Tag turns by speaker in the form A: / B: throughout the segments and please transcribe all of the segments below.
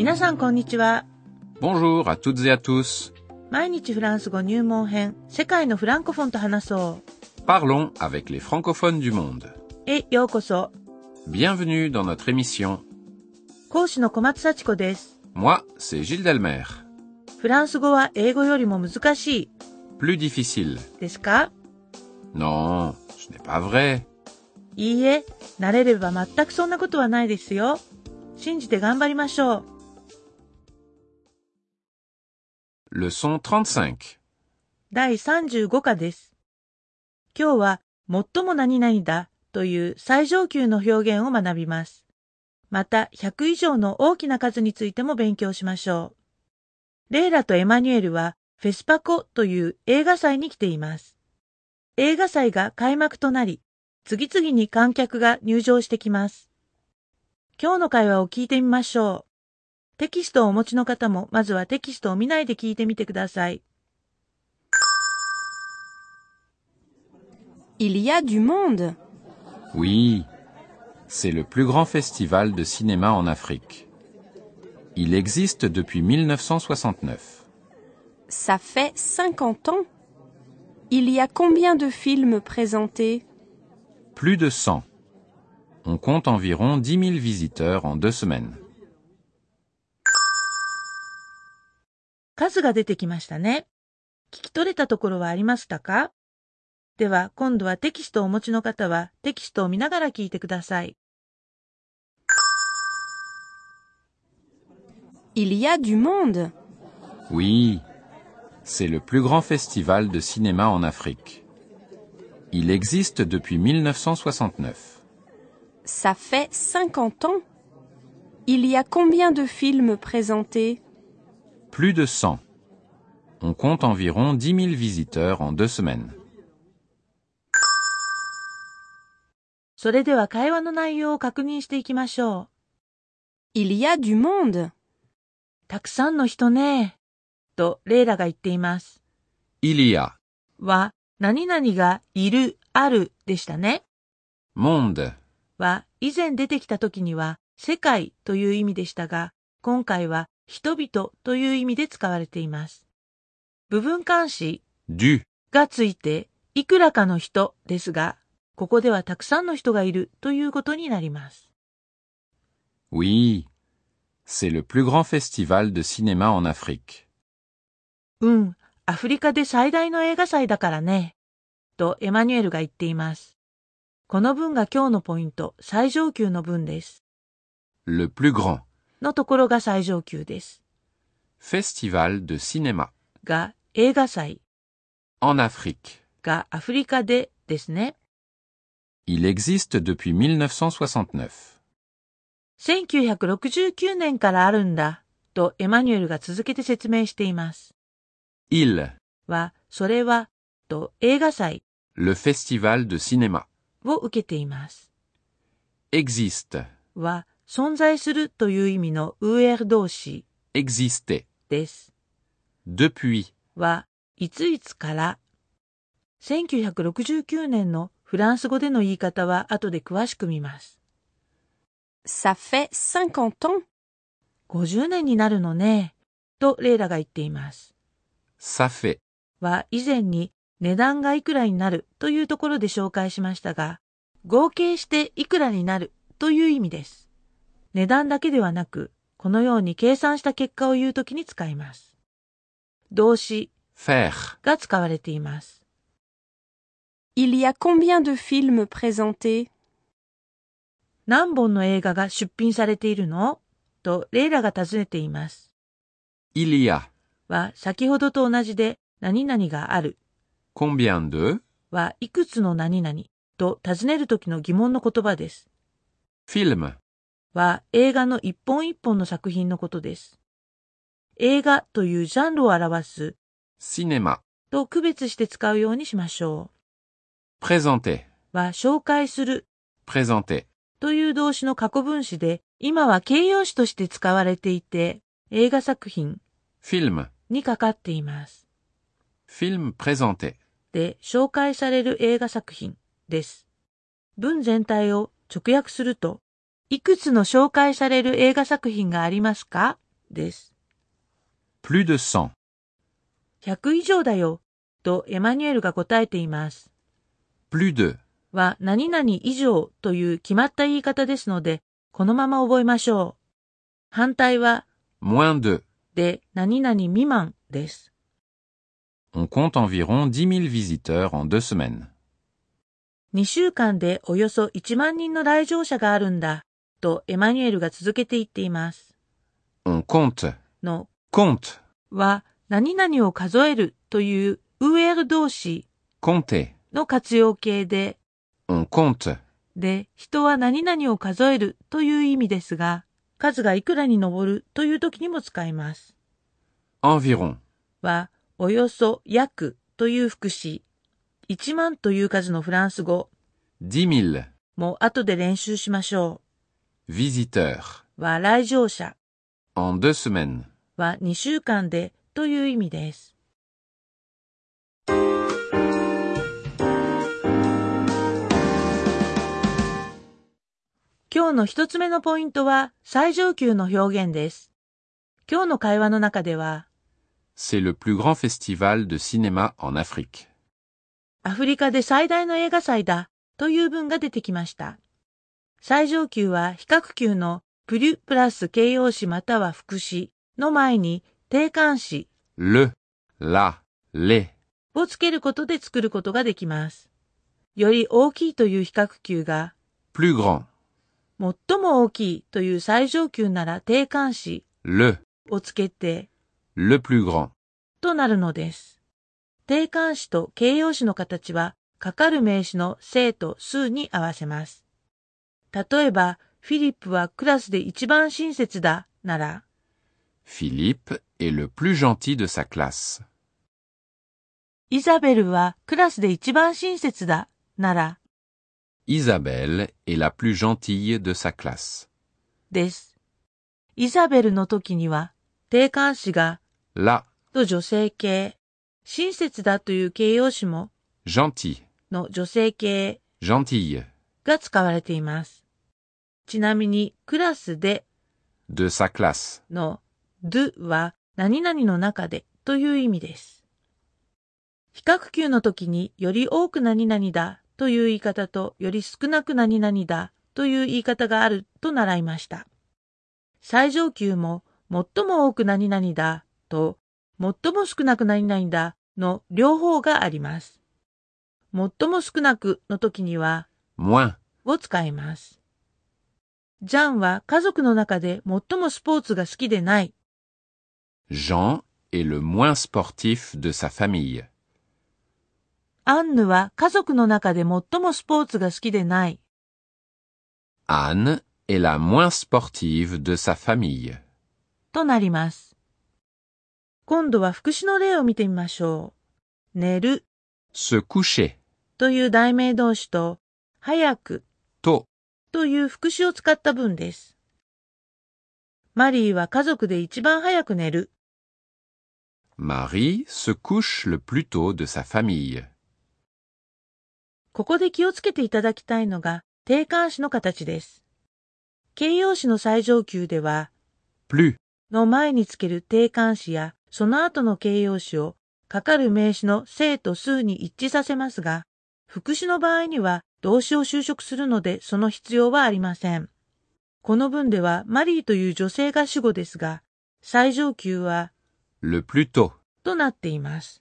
A: 皆さんこんにちは。
B: Bonjour à toutes et à tous.
A: 毎日フランス語入門編、世界のフランコフォンと話そ
B: Parlons avec les francophones du monde.
A: う。へようこそ。
B: Bienvenue dans notre émission.
A: 講師の小松幸子です。
B: Moi, c'est Gilles Delmer.
A: フランス語は英語よりも難し
B: Plus difficile.
A: いですか
B: Non, ce n'est pas vrai.
A: いいえ、慣れれば全くそんなことはないですよ。信じて頑張りましょう。
B: Leçon 35.
A: 第35課です。今日は、最も何々だという最上級の表現を学びます。また、100以上の大きな数についても勉強しましょう。レイラとエマニュエルは、フェスパコという映画祭に来ています。映画祭が開幕となり、次々に観客が入場してきます。今日の会話を聞いてみましょう。テキストをお持ちの方も、まずはテキストを見ないで聞いてみてください。
C: Il y a du monde.
B: Oui, c'est le plus grand festival de cinéma en Afrique. Il existe depuis 1969.
C: Ça fait 50 ans. Il y a combien de films présentés
B: Plus de 100. On compte environ 10 000 visiteurs en deux semaines.
A: 数が出てきましたね。聞き取れたところはありましたかでは、今度はテキストをお持ちの方はテキストを見ながら聞いてください。
C: Il y a du monde.
B: Oui, c'est le plus grand festival de cinéma en Afrique. Il existe depuis 1969.
C: Ça fait 50 ans. Il y a combien de films présentés
B: Plus de 100. On compte environ 10 000 visiteurs en deux semaines.
A: それでは会話の内容を確認していきましょう。
C: Il y a du monde.
A: たくさんの人ね。と、レイラが言っています。
B: Il y a
A: は、何々がいる、あるでしたね。
B: monde
A: は、以前出てきた時には、世界という意味でしたが、今回は、人々という意味で使われています。部分漢詞
B: du
A: がついて、いくらかの人ですが、ここではたくさんの人がいるということになります。
B: Oui, c'est le plus grand festival de cinéma en Afrique.
A: うん、アフリカで最大の映画祭だからね。とエマニュエルが言っています。この文が今日のポイント、最上級の文です。
B: Le plus grand
A: のところが最上級です。
B: フェスティバル・ド・シネマ
A: が映画祭。
B: オン・アフリカ
A: がアフリカでですね。
B: Il existe depuis 1969.
A: 1969年からあるんだとエマニュエルが続けて説明しています。
B: Il
A: はそれはと映画祭。
B: Le Festival de Cinéma
A: を受けています。
B: exist
A: は存在するという意味のウーエル動詞
B: exister.
A: です。
B: Depuis,
A: は、いついつから。1969年のフランス語での言い方は後で詳しく見ます。
C: Ça fait 50 ans.
A: 50年になるのね。とレイラが言っています。
B: ça fait,
A: は以前に値段がいくらになるというところで紹介しましたが、合計していくらになるという意味です。値段だけではなく、このように計算した結果を言うときに使います。動詞
B: faire,
A: が使われています。
C: Il y a combien de films présentés?
A: 何本の映画が出品されているの？とレイラが尋ねています。
B: il y a
A: は先ほどと同じで何々がある
B: combien de
A: はいくつの何々と尋ねるときの疑問の言葉です。
B: films
A: は映画の一本一本の作品のことです。映画というジャンルを表す
B: cinéma,
A: と区別して使うようにしましょ
B: présenter,
A: う。は紹介する
B: présenter,
A: という動詞の過去分詞で今は形容詞として使われていて映画作品
B: film,
A: にかかっています。
B: film présenté,
A: で紹介される映画作品です。文全体を直訳すると、いくつの紹介される映画作品がありますか？です。
B: Plus de 100.
A: 100以上だよ、とエマニュエルが答えています。
B: Plus de.
A: は何々以上という決まった言い方ですので、このまま覚えましょう。反対は
B: Moins de.
A: で何々未満です。
B: On compte environ 10 000 visiteurs en deux semaines.
A: 2週間でおよそ1万人の来場者があるんだ、とエマニュエルが続けて言っています。
B: On compte.
A: の
B: Compte.
A: は何々を数えるというウエル動詞
B: Compter.
A: の活用形で、
B: On compte.
A: で、人は何々を数えるという意味ですが、数がいくらに上るという時にも使います。
B: Environ.
A: は、およそ約という副詞、1万という数のフランス語
B: 10 000.
A: も後で練習しましょ
B: Visiteurs.
A: う。は、来場者
B: En deux semaines.
A: は2週間でという意味です。今日の一つ目のポイントは最上級の表現です。今日の会話の中では、
B: C'est le plus grand festival de cinéma en Afrique.
A: アフリカで最大の映画祭だという文が出てきました。最上級は比較級のプリュプラス形容詞または副詞の前に定冠詞
B: Le, la.
A: をつけることで作ることができます。より大きいという比較級が、
B: Plus grand.
A: 最も大きいという最上級なら定冠詞
B: Le,
A: をつけて
B: le plus grand.
A: となるのです。定冠詞と形容詞の形は、かかる名詞の生と数に合わせます。例えば、フィリップはクラスで一番親切だ、なら。
B: フィリップ est le plus gentil de sa classe。
A: イザベルはクラスで一番親切だ、なら。
B: イザベル est la plus gentille de sa classe。
A: です。イザベルの時には、定冠詞が、
B: ら、
A: と女性形、親切だという形容詞も、
B: gentil
A: の女性形、
B: gentil
A: が使われています。ちなみに、クラスで
B: De sa classe.
A: の do は何々の中でという意味です。比較級の時により多く何々だという言い方とより少なく何々だという言い方があると習いました。最上級も最も多く何々だと最も少なく何々だの両方があります。最も少なくの時には
B: Moins.
A: を使います。ジャンは家族の中で最もスポーツが好きでない。
B: ジャン est le moins sportif de sa famille。
A: アンヌは家族の中で最もスポーツが好きでない。
B: アンヌ est la moins sportive de sa famille。
A: となります。今度は副詞の例を見てみましょう。寝る。
B: se coucher。
A: という題名同士と、早く。
B: と。
A: という副詞を使った文です。マリーは家族で一番早く寝る。
B: Marie se couche le plus tôt de sa famille.
A: ここで気をつけていただきたいのが定冠詞の形です。形容詞の最上級では、
B: Plus.
A: の前につける定冠詞やその後の形容詞をかかる名詞の正と数に一致させますが、副詞の場合には動詞を修飾するのでその必要はありません。この文ではマリーという女性が主語ですが、最上級は
B: Le plus tôt.
A: となっています。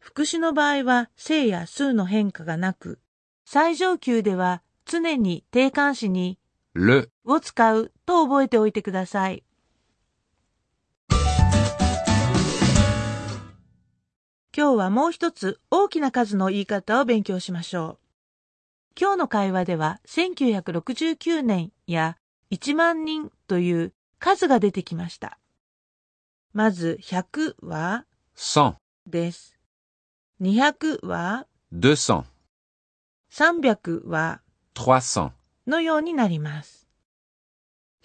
A: 副詞の場合は正や数の変化がなく、最上級では常に定冠詞に
B: Le.
A: を使うと覚えておいてください。今日はもう一つ大きな数の言い方を勉強しましょう。今日の会話では1969年や1万人という数が出てきました。まず100は
B: 100.
A: です。200は
B: 200.
A: 300は
B: 300.
A: のようになります。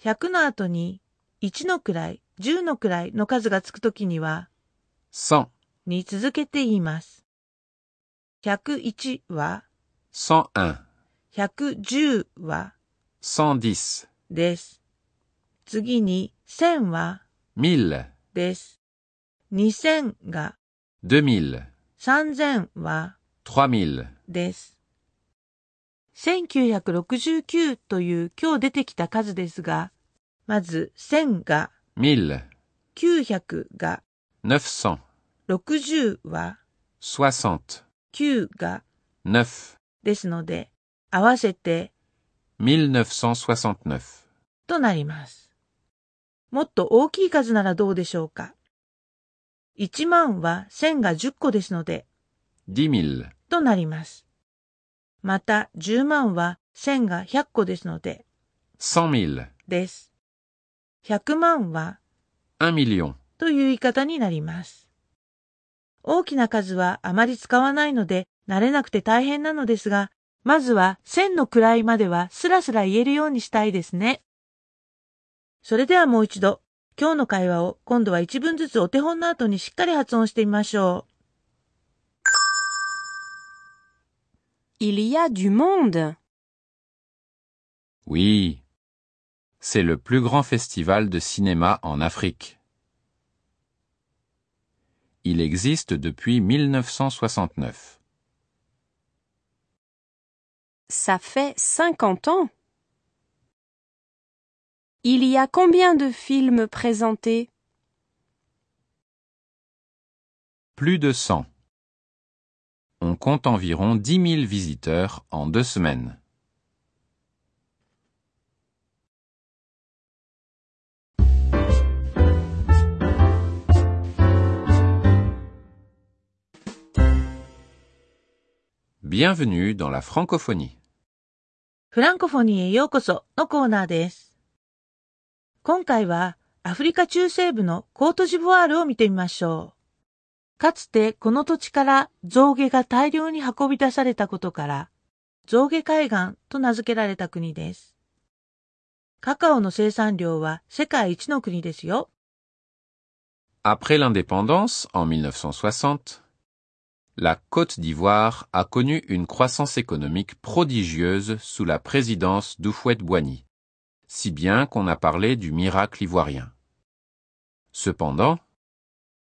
A: 100の後に1の位、10の位の数がつくときには
B: 100.
A: に続けて言います。101は
B: 101.
A: 110は
B: 110.
A: です。次に1000は
B: 1000,
A: です。2000が
B: 2000,
A: 3000は
B: 3000,
A: です。1969という今日出てきた数ですが、まず1000が
B: 1000,
A: 900が
B: 900,
A: 60は
B: 60,
A: 9が
B: 9,
A: ですので、合わせて
B: 1969.
A: となります。もっと大きい数ならどうでしょうか？1万は1000が10個ですので、
B: 10 000,
A: となります。また10万は1000が100個ですので、
B: 100 000,
A: です。100万は
B: 1 million,
A: という言い方になります。大きな数はあまり使わないので慣れなくて大変なのですが、まずは1000の位まではスラスラ言えるようにしたいですね。それではもう一度、今日の会話を今度は一文ずつお手本の後にしっかり発音してみましょ
C: Il y a du monde.
B: Oui. C'est le plus grand festival de cinéma en Afrique. Il existe depuis 1969.
C: Ça fait 50 ans. Il y a combien de films présentés?
B: Plus de 100. On compte environ 10 000 visiteurs en deux semaines. Bienvenue dans la francophonie.
A: う。フランコフォニーへようこそのコーナーです。今回はアフリカ中西部のコートジボワールを見てみましょう。かつてこの土地から象牙が大量に運び出されたことから、象牙海岸と名付けられた国です。カカオの生産量は世界一の国ですよ。
B: Après l'indépendance, en 1960, la Côte d'Ivoire a connu une croissance économique prodigieuse sous la présidence d'Oufouette-Boigny, si bien qu'on a parlé du miracle ivoirien. Cependant,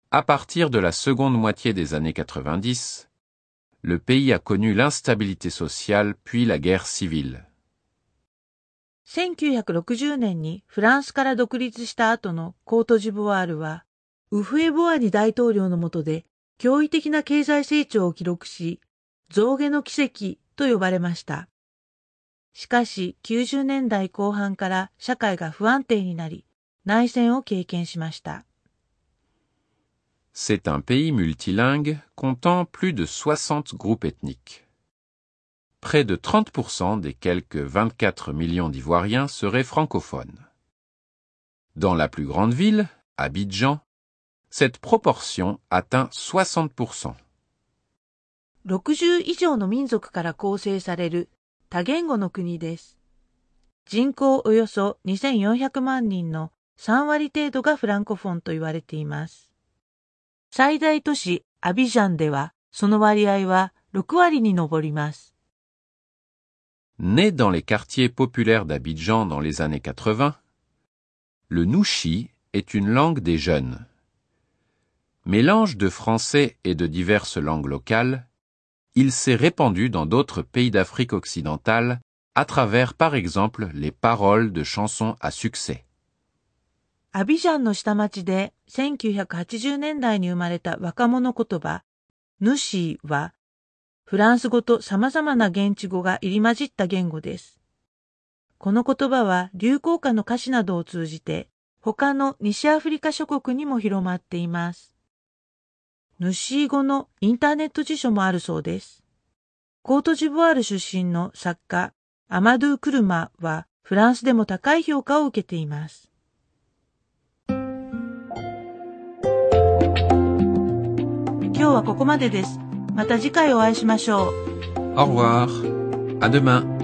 B: à partir de la seconde moitié des années 90, le pays a connu l'instabilité sociale puis la guerre civile.
A: 1960年にフランスから独立した後のコートジボワールは、ウフエボワニ大統領の下で 驚異的な経済成長を記録し、象牙の奇跡と呼ばれました。しかし90年代後半から社会が不安定になり、内戦を経験しました。
B: C'est un pays multilingue comptant plus de 60 groupes ethniques. Près de 30% des quelques 24 millions d'Ivoiriens seraient francophones. Dans la plus grande ville, Abidjan, cette proportion atteint 60%.
A: 60以上の民族から構成される多言語の国です。人口およそ2400万人の3割程度がフランコフォンと言われています。最大都市アビジャンではその割合は6割に上ります。
B: Né dans les quartiers populaires d'Abidjan dans les années 80, le Nouchi est une langue des jeunes. Mélange de français et de diverses langues locales, il s'est répandu dans d'autres pays d'Afrique occidentale à travers par exemple les paroles de chansons à succès.
A: アビジャンの下町で1980年代に生まれた若者言葉、ヌシーは、フランス語と様々な現地語が入り混じった言語です。この言葉は流行歌の歌詞などを通じて、他の西アフリカ諸国にも広まっています。ヌシー語のインターネット辞書もあるそうです。コートジボワール出身の作家、アマドゥ・クルマはフランスでも高い評価を受けています。今日はここまでです。また次回お会いしましょう。
B: Au revoir. À demain.